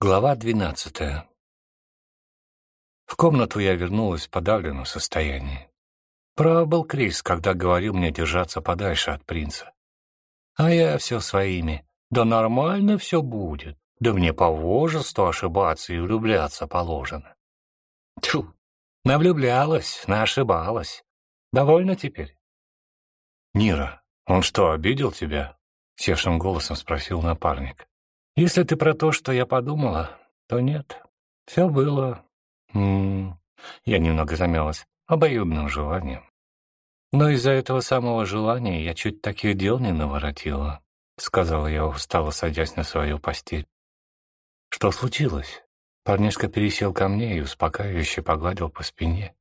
Глава двенадцатая. В комнату я вернулась в подавленном состоянии. Прав был Крис, когда говорил мне держаться подальше от принца. А я все своими. Да нормально все будет. Да мне по возрасту ошибаться и влюбляться положено. Тьфу, навлюблялась, наошибалась. Довольно теперь? Нира, он что, обидел тебя? Севшим голосом спросил напарник. Если ты про то, что я подумала, то нет. Все было... М -м, я немного замялась. Обоюдным желанием. Но из-за этого самого желания я чуть таких дел не наворотила, сказала я, устало садясь на свою постель. Что случилось? Парнишка пересел ко мне и успокаивающе погладил по спине.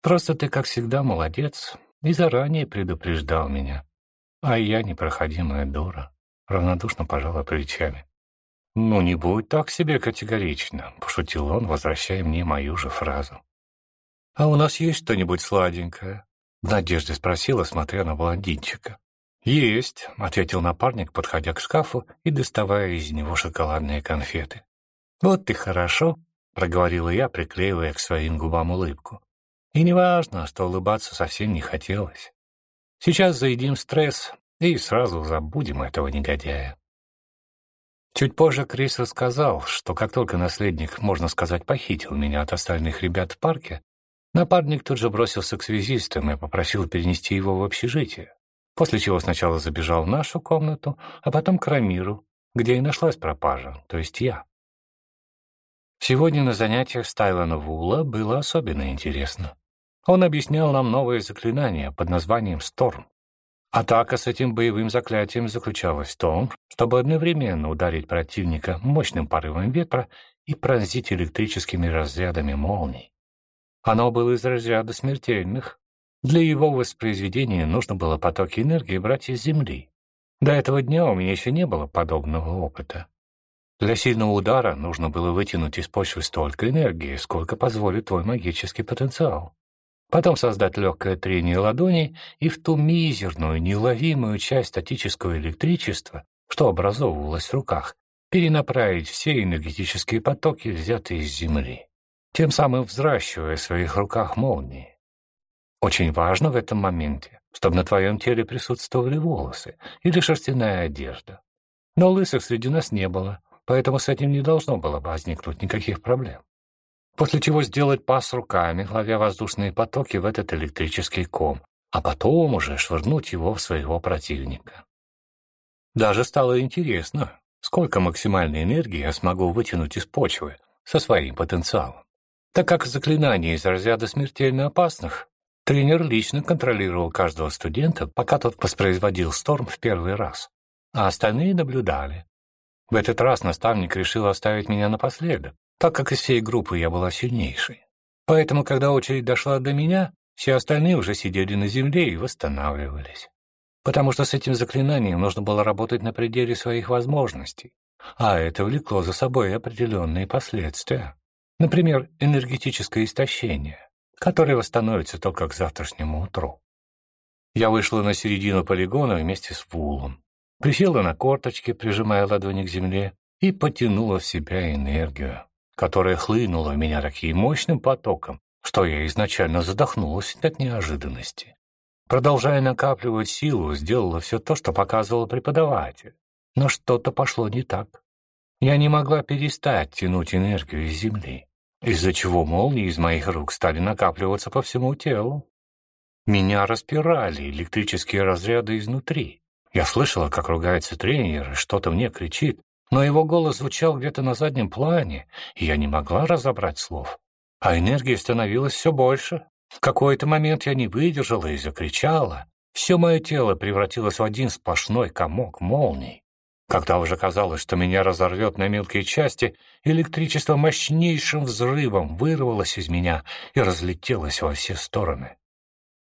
Просто ты, как всегда, молодец и заранее предупреждал меня. А я непроходимая дура. Равнодушно пожала плечами. «Ну, не будь так себе категорично», — пошутил он, возвращая мне мою же фразу. «А у нас есть что-нибудь сладенькое?» — в надежде спросила, смотря на блондинчика. «Есть», — ответил напарник, подходя к шкафу и доставая из него шоколадные конфеты. «Вот ты хорошо», — проговорила я, приклеивая к своим губам улыбку. «И неважно, что улыбаться совсем не хотелось. Сейчас заедим стресс и сразу забудем этого негодяя». Чуть позже Крис рассказал, что как только наследник, можно сказать, похитил меня от остальных ребят в парке, напарник тут же бросился к связистам и попросил перенести его в общежитие, после чего сначала забежал в нашу комнату, а потом к Рамиру, где и нашлась пропажа, то есть я. Сегодня на занятиях Стайлана Вула было особенно интересно. Он объяснял нам новое заклинание под названием «Сторм», Атака с этим боевым заклятием заключалась в том, чтобы одновременно ударить противника мощным порывом ветра и пронзить электрическими разрядами молний. Оно было из разряда смертельных. Для его воспроизведения нужно было потоки энергии брать из Земли. До этого дня у меня еще не было подобного опыта. Для сильного удара нужно было вытянуть из почвы столько энергии, сколько позволит твой магический потенциал потом создать легкое трение ладоней и в ту мизерную, неуловимую часть статического электричества, что образовывалось в руках, перенаправить все энергетические потоки, взятые из Земли, тем самым взращивая в своих руках молнии. Очень важно в этом моменте, чтобы на твоем теле присутствовали волосы или шерстяная одежда. Но лысых среди нас не было, поэтому с этим не должно было возникнуть никаких проблем после чего сделать пас руками, ловя воздушные потоки в этот электрический ком, а потом уже швырнуть его в своего противника. Даже стало интересно, сколько максимальной энергии я смогу вытянуть из почвы со своим потенциалом. Так как заклинание из разряда смертельно опасных, тренер лично контролировал каждого студента, пока тот воспроизводил сторм в первый раз, а остальные наблюдали. В этот раз наставник решил оставить меня напоследок, так как из всей группы я была сильнейшей. Поэтому, когда очередь дошла до меня, все остальные уже сидели на земле и восстанавливались. Потому что с этим заклинанием нужно было работать на пределе своих возможностей, а это влекло за собой определенные последствия. Например, энергетическое истощение, которое восстановится только к завтрашнему утру. Я вышла на середину полигона вместе с Вулом, присела на корточки, прижимая ладони к земле, и потянула в себя энергию которая хлынула в меня таким мощным потоком, что я изначально задохнулась от неожиданности. Продолжая накапливать силу, сделала все то, что показывал преподаватель. Но что-то пошло не так. Я не могла перестать тянуть энергию из земли, из-за чего молнии из моих рук стали накапливаться по всему телу. Меня распирали электрические разряды изнутри. Я слышала, как ругается тренер что-то мне кричит, но его голос звучал где-то на заднем плане, и я не могла разобрать слов. А энергии становилось все больше. В какой-то момент я не выдержала и закричала. Все мое тело превратилось в один сплошной комок молний. Когда уже казалось, что меня разорвет на мелкие части, электричество мощнейшим взрывом вырвалось из меня и разлетелось во все стороны.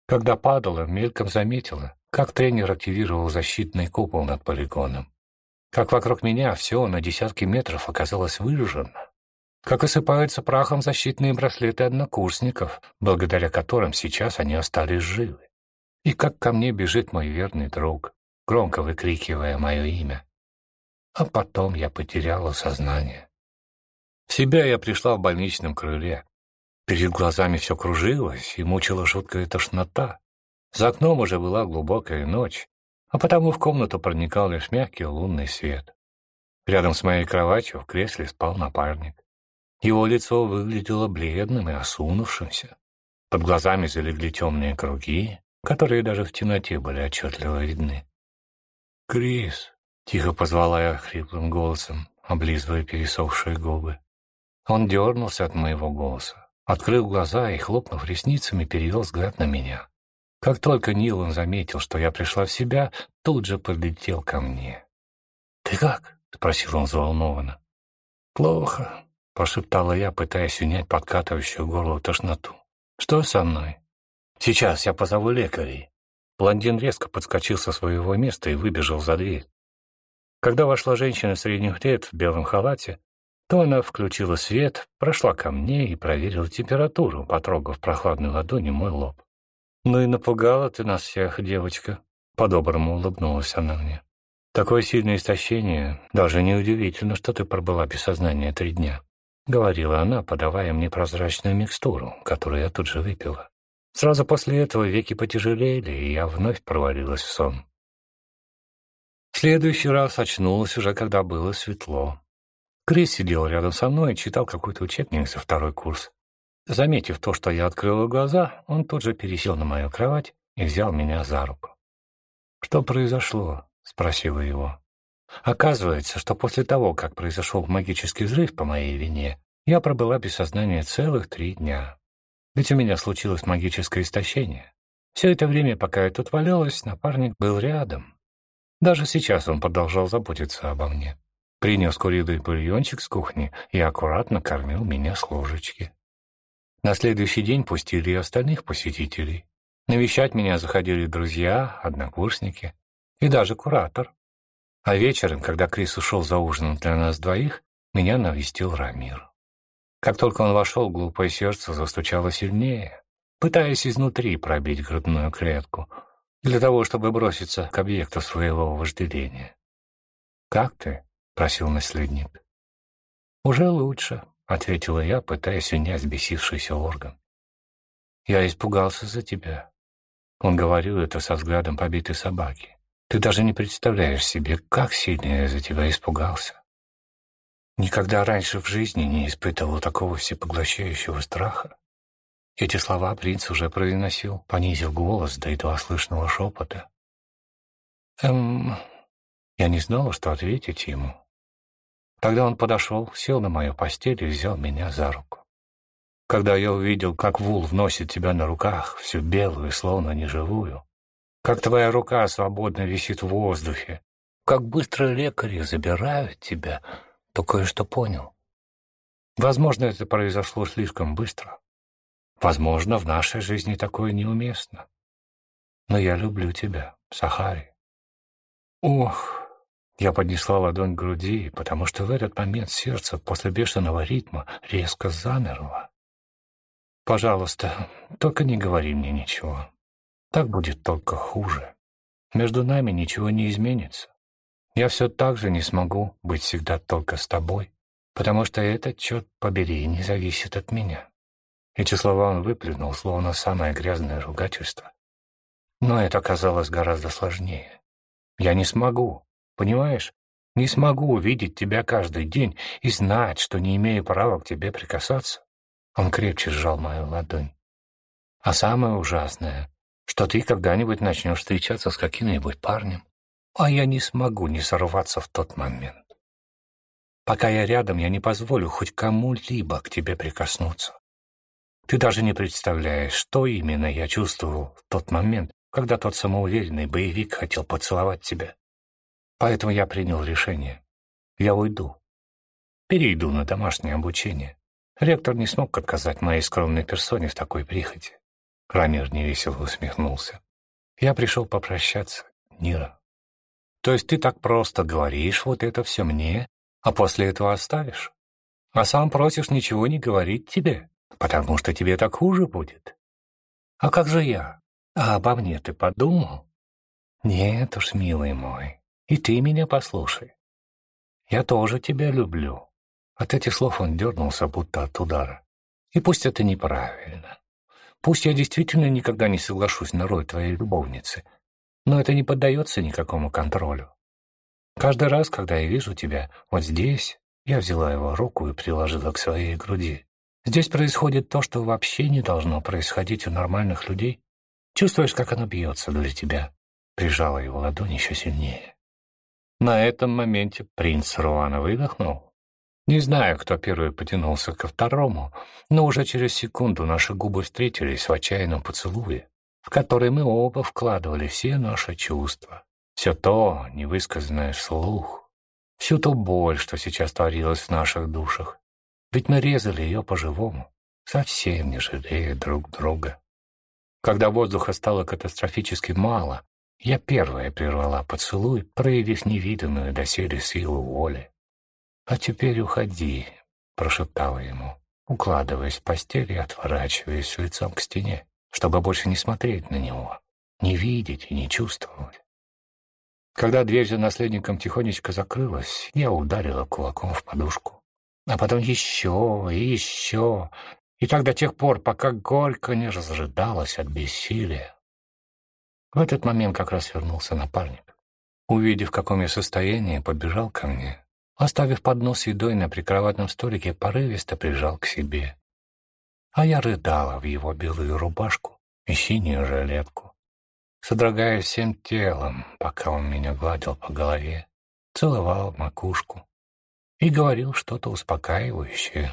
Когда падала, мельком заметила, как тренер активировал защитный купол над полигоном как вокруг меня все на десятки метров оказалось выжжено, как осыпаются прахом защитные браслеты однокурсников, благодаря которым сейчас они остались живы, и как ко мне бежит мой верный друг, громко выкрикивая мое имя. А потом я потеряла сознание. В себя я пришла в больничном крыле. Перед глазами все кружилось и мучила жуткая тошнота. За окном уже была глубокая ночь, а потому в комнату проникал лишь мягкий лунный свет. Рядом с моей кроватью в кресле спал напарник. Его лицо выглядело бледным и осунувшимся. Под глазами залегли темные круги, которые даже в темноте были отчетливо видны. «Крис!» — тихо позвала я хриплым голосом, облизывая пересохшие губы. Он дернулся от моего голоса, открыл глаза и, хлопнув ресницами, перевел взгляд на меня. Как только Нилан заметил, что я пришла в себя, тут же подлетел ко мне. «Ты как?» — спросил он взволнованно. «Плохо», — пошептала я, пытаясь унять подкатывающую горло тошноту. «Что со мной?» «Сейчас я позову лекарей». Блондин резко подскочил со своего места и выбежал за дверь. Когда вошла женщина средних лет в белом халате, то она включила свет, прошла ко мне и проверила температуру, потрогав прохладной ладонью мой лоб. «Ну и напугала ты нас всех, девочка», — по-доброму улыбнулась она мне. «Такое сильное истощение, даже неудивительно, что ты пробыла без сознания три дня», — говорила она, подавая мне прозрачную микстуру, которую я тут же выпила. Сразу после этого веки потяжелели, и я вновь провалилась в сон. В следующий раз очнулась уже, когда было светло. Крис сидел рядом со мной и читал какой-то учебник за второй курс. Заметив то, что я открыла глаза, он тут же пересел на мою кровать и взял меня за руку. «Что произошло?» — спросила его. Оказывается, что после того, как произошел магический взрыв по моей вине, я пробыла без сознания целых три дня. Ведь у меня случилось магическое истощение. Все это время, пока я тут валялась, напарник был рядом. Даже сейчас он продолжал заботиться обо мне. Принес куриный бульончик с кухни и аккуратно кормил меня с ложечки. На следующий день пустили и остальных посетителей. Навещать меня заходили друзья, однокурсники и даже куратор. А вечером, когда Крис ушел за ужином для нас двоих, меня навестил Рамир. Как только он вошел, глупое сердце застучало сильнее, пытаясь изнутри пробить грудную клетку, для того, чтобы броситься к объекту своего вожделения. «Как ты?» — просил наследник. «Уже лучше», — ответила я, пытаясь унять бесившийся орган. «Я испугался за тебя». Он говорил это со взглядом побитой собаки. «Ты даже не представляешь себе, как сильно я за тебя испугался. Никогда раньше в жизни не испытывал такого всепоглощающего страха. Эти слова принц уже произносил, понизив голос до едва слышного шепота. Эм, я не знала, что ответить ему. Тогда он подошел, сел на мою постель и взял меня за руку. Когда я увидел, как Вул вносит тебя на руках, всю белую, словно неживую, как твоя рука свободно висит в воздухе, как быстро лекари забирают тебя, то кое-что понял. Возможно, это произошло слишком быстро. Возможно, в нашей жизни такое неуместно. Но я люблю тебя, Сахари. Ох, я поднесла ладонь к груди, потому что в этот момент сердце после бешеного ритма резко замерло. «Пожалуйста, только не говори мне ничего. Так будет только хуже. Между нами ничего не изменится. Я все так же не смогу быть всегда только с тобой, потому что этот, черт побери, не зависит от меня». Эти слова он выплюнул, словно самое грязное ругательство. Но это оказалось гораздо сложнее. Я не смогу, Понимаешь? Не смогу увидеть тебя каждый день и знать, что не имею права к тебе прикасаться. Он крепче сжал мою ладонь. А самое ужасное, что ты когда-нибудь начнешь встречаться с каким-нибудь парнем, а я не смогу не сорваться в тот момент. Пока я рядом, я не позволю хоть кому-либо к тебе прикоснуться. Ты даже не представляешь, что именно я чувствовал в тот момент, когда тот самоуверенный боевик хотел поцеловать тебя. Поэтому я принял решение. Я уйду. Перейду на домашнее обучение. Ректор не смог отказать моей скромной персоне в такой прихоти. Рамир невесело усмехнулся. Я пришел попрощаться, Нира. То есть ты так просто говоришь вот это все мне, а после этого оставишь? А сам просишь ничего не говорить тебе, потому что тебе так хуже будет. А как же я? А обо мне ты подумал? Нет уж, милый мой, и ты меня послушай. Я тоже тебя люблю. От этих слов он дернулся, будто от удара. И пусть это неправильно. Пусть я действительно никогда не соглашусь на роль твоей любовницы, но это не поддается никакому контролю. Каждый раз, когда я вижу тебя вот здесь, я взяла его руку и приложила к своей груди. Здесь происходит то, что вообще не должно происходить у нормальных людей. Чувствуешь, как оно бьется для тебя. Прижала его ладонь еще сильнее. На этом моменте принц Руана выдохнул. Не знаю, кто первый потянулся ко второму, но уже через секунду наши губы встретились в отчаянном поцелуе, в который мы оба вкладывали все наши чувства. Все то, невысказанное вслух, всю ту боль, что сейчас творилась в наших душах. Ведь мы резали ее по-живому, совсем не жалея друг друга. Когда воздуха стало катастрофически мало, я первая прервала поцелуй, проявив невиданную доселе силу воли. «А теперь уходи», — прошептала ему, укладываясь в постель и отворачиваясь лицом к стене, чтобы больше не смотреть на него, не видеть и не чувствовать. Когда дверь за наследником тихонечко закрылась, я ударила кулаком в подушку а потом еще и еще, и так до тех пор, пока горько не разрыдалась от бессилия. В этот момент как раз вернулся напарник. Увидев, в каком я состоянии, побежал ко мне. Оставив поднос едой на прикроватном столике, порывисто прижал к себе. А я рыдала в его белую рубашку и синюю жилетку, содрогаясь всем телом, пока он меня гладил по голове, целовал макушку, и говорил что-то успокаивающее,